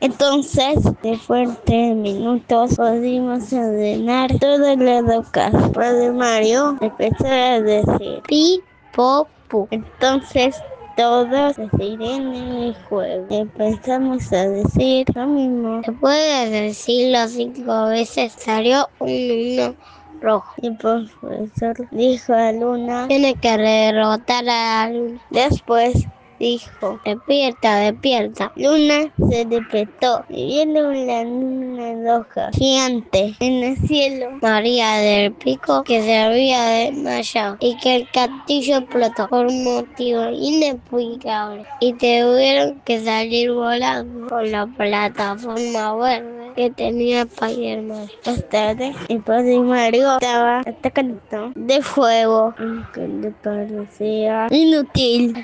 Entonces, después de tres minutos, pudimos ordenar todo lo local. Padre Mario empezó a decir pi, po, pu. Entonces, todos deciden en el juego. Empezamos a decir lo mismo. Después de decirlo cinco veces, salió un uno rojo. Y el profesor dijo a Luna, Tiene que derrotar a la luna. después dijo, Despierta, despierta. Luna se despertó y viendo una luna roja gigante en el cielo. María del Pico que se había desmayado y que el castillo explotó por un motivo inexplicable y tuvieron que salir volando por la plataforma verde que tenía Spider-Man. Más tarde, el padre Mario estaba atacando de fuego, aunque le parecía inútil.